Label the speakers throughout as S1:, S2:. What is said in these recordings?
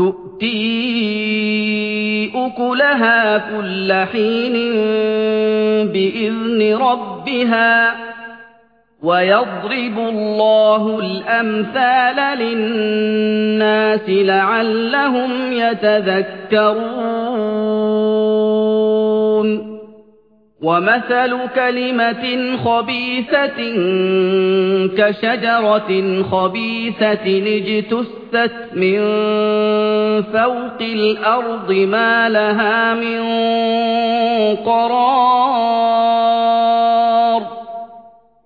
S1: تؤتي أكلها كل حين بإذن ربها ويضرب الله الأمثال للناس لعلهم يتذكرون ومثل كلمة خبيثة كشجرة خبيثة اجتثت من فوق الأرض ما لها من قرار.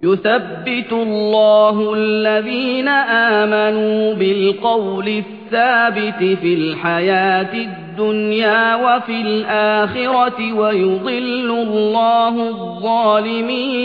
S1: يثبت الله الذين آمنوا بالقول الثابت في الحياة الدنيا وفي الآخرة ويضل الله الظالمين.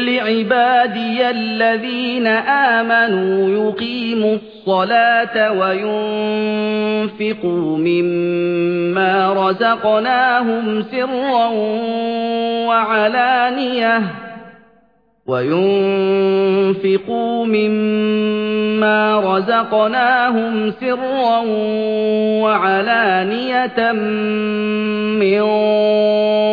S1: لعبادي الذين آمنوا يقيموا الصلاة وينفقوا مما رزقناهم سرا وعلانيةً وينفقوا مما رزقناهم سرا وعلانية من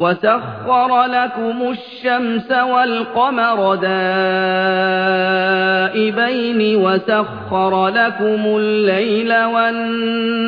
S1: وَسَخَّرَ لَكُمُ الشَّمْسَ وَالْقَمَرَ دَائِبَيْنِ وَسَخَّرَ لَكُمُ اللَّيْلَ وَالنَّهَارَ